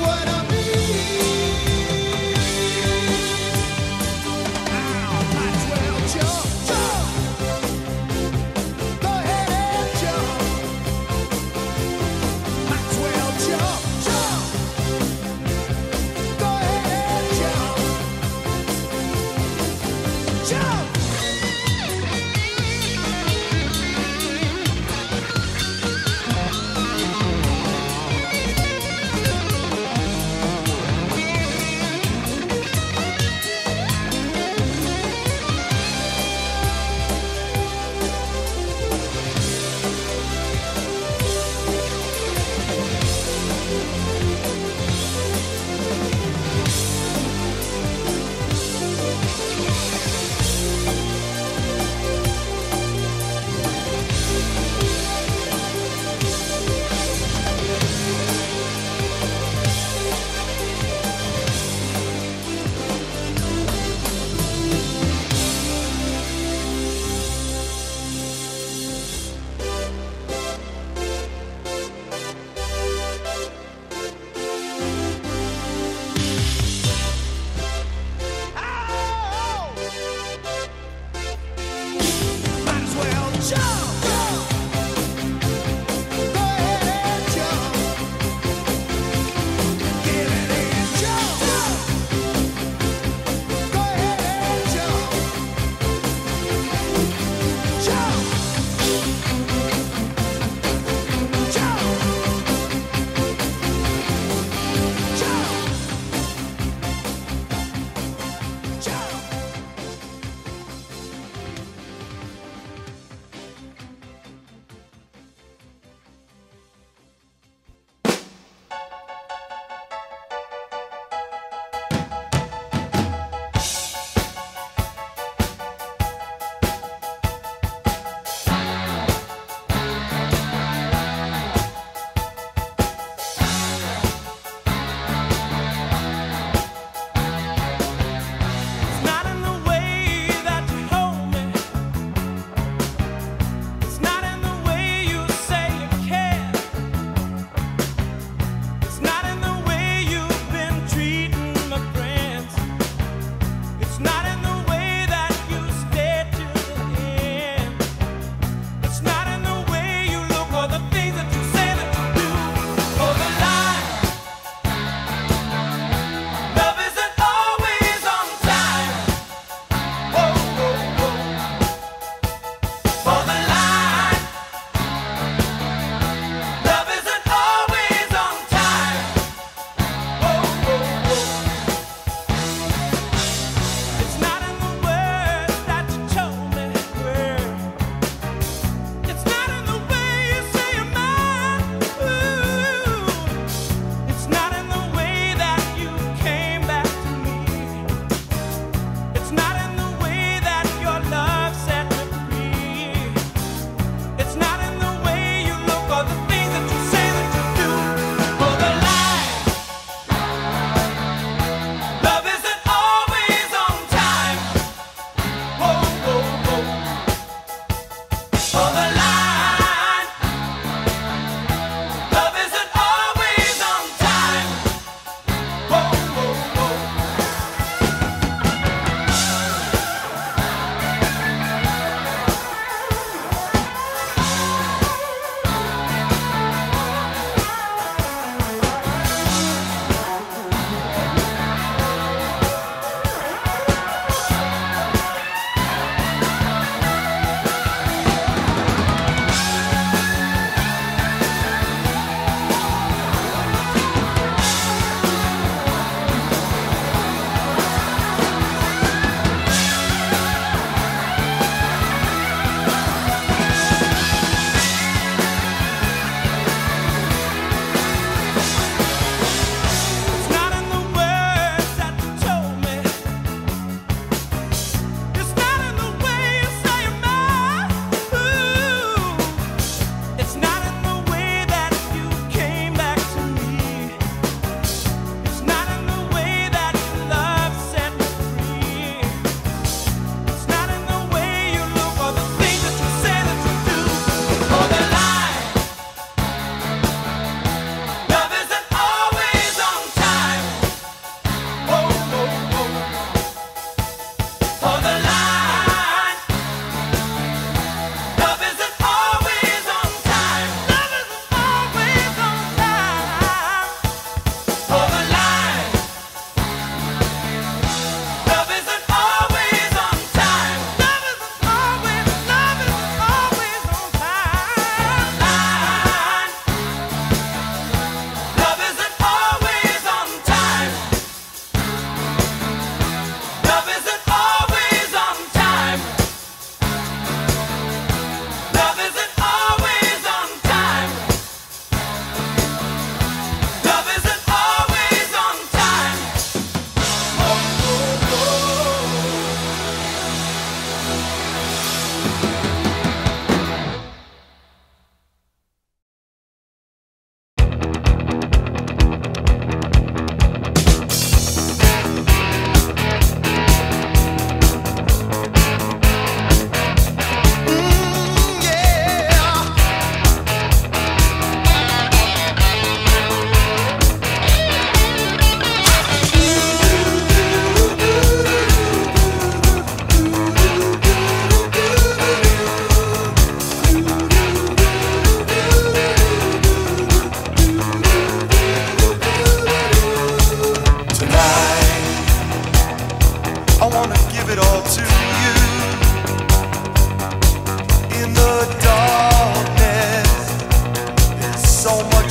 what I'm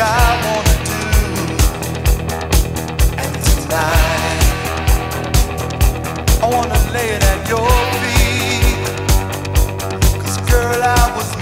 I wanna do. And tonight, I wanna lay it at your feet. Cause girl, I was